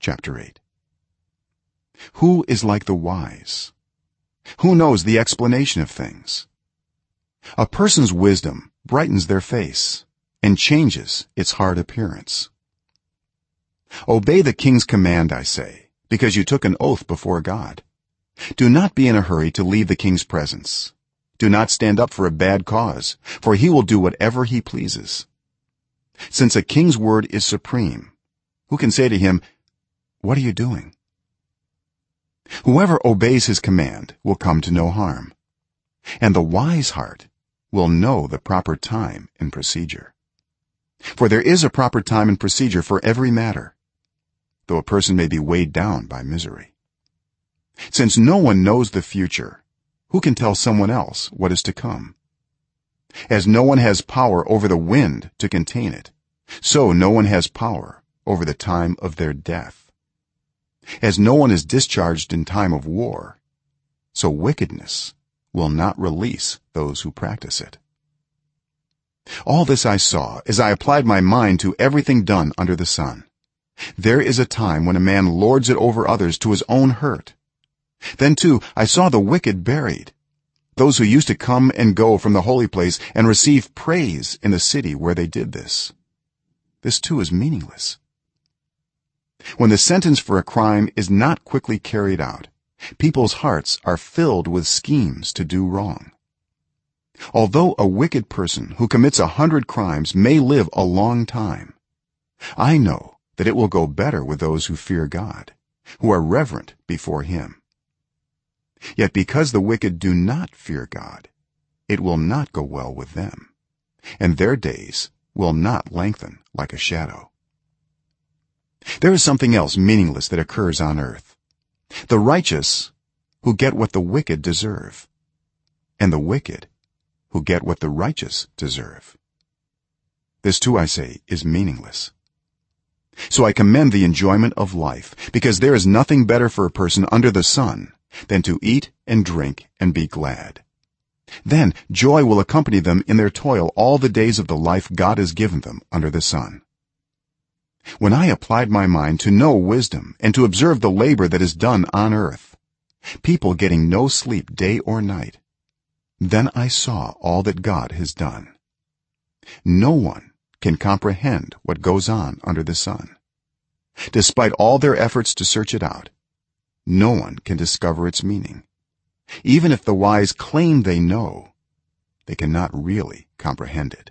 chapter 8 who is like the wise? Who knows the explanation of things? A person's wisdom brightens their face and changes its hard appearance. Obey the king's command i say because you took an oath before god. Do not be in a hurry to leave the king's presence. Do not stand up for a bad cause for he will do whatever he pleases. Since a king's word is supreme who can say to him what are you doing? Whoever obeys his command will come to no harm and the wise heart will know the proper time and procedure. For there is a proper time and procedure for every matter though a person may be weighed down by misery. Since no one knows the future who can tell someone else what is to come? As no one has power over the wind to contain it so no one has power over the time of their death as no one is discharged in time of war. So wickedness will not release those who practice it. All this i saw as i applied my mind to everything done under the sun. There is a time when a man lords it over others to his own hurt. Then too i saw the wicked buried. Those who used to come and go from the holy place and receive praise in the city where they did this. This too is meaningless when the sentence for a crime is not quickly carried out people's hearts are filled with schemes to do wrong. Although a wicked person who commits a 100 crimes may live a long time i know that it will go better with those who fear god who are reverent before him. Yet because the wicked do not fear god it will not go well with them and their days will not lengthen like a shadow there is something else meaningless that occurs on earth. The righteous who get what the wicked deserve and the wicked who get what the righteous deserve. This too i say is meaningless. So i commend the enjoyment of life because there is nothing better for a person under the sun than to eat and drink and be glad. Then joy will accompany them in their toil all the days of the life god has given them under the sun when i applied my mind to know wisdom and to observe the labor that is done on earth people getting no sleep day or night then i saw all that god has done. No one can comprehend what goes on under the sun. Despite all their efforts to search it out no one can discover its meaning. Even if the wise claim they know they cannot really comprehend it